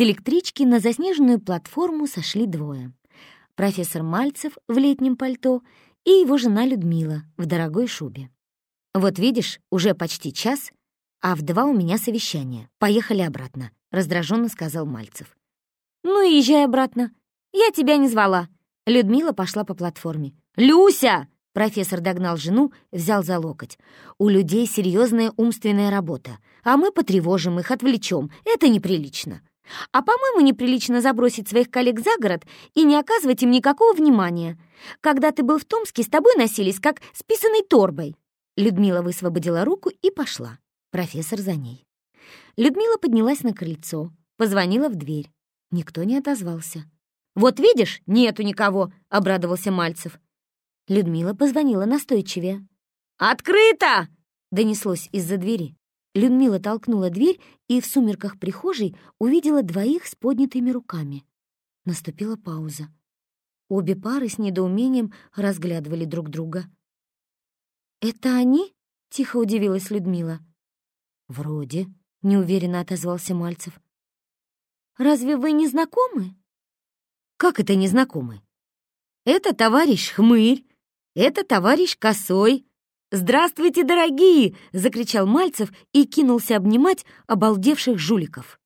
С электрички на заснеженную платформу сошли двое. Профессор Мальцев в летнем пальто и его жена Людмила в дорогой шубе. «Вот видишь, уже почти час, а в два у меня совещание. Поехали обратно», — раздраженно сказал Мальцев. «Ну и езжай обратно. Я тебя не звала». Людмила пошла по платформе. «Люся!» — профессор догнал жену, взял за локоть. «У людей серьезная умственная работа, а мы потревожим их, отвлечем. Это неприлично. А, по-моему, неприлично забросить своих коллег за город и не оказывать им никакого внимания. Когда ты был в Томске, с тобой носились, как с писаной торбой». Людмила высвободила руку и пошла. Профессор за ней. Людмила поднялась на крыльцо, позвонила в дверь. Никто не отозвался. «Вот видишь, нету никого!» — обрадовался Мальцев. Людмила позвонила настойчивее. «Открыто!» — донеслось из-за двери. Людмила толкнула дверь и в сумерках прихожей увидела двоих с поднятыми руками. Наступила пауза. Обе пары с недоумением разглядывали друг друга. «Это они?» — тихо удивилась Людмила. «Вроде», — неуверенно отозвался Мальцев. «Разве вы не знакомы?» «Как это не знакомы?» «Это товарищ Хмырь, это товарищ Косой». «Здравствуйте, дорогие!» — закричал Мальцев и кинулся обнимать обалдевших жуликов.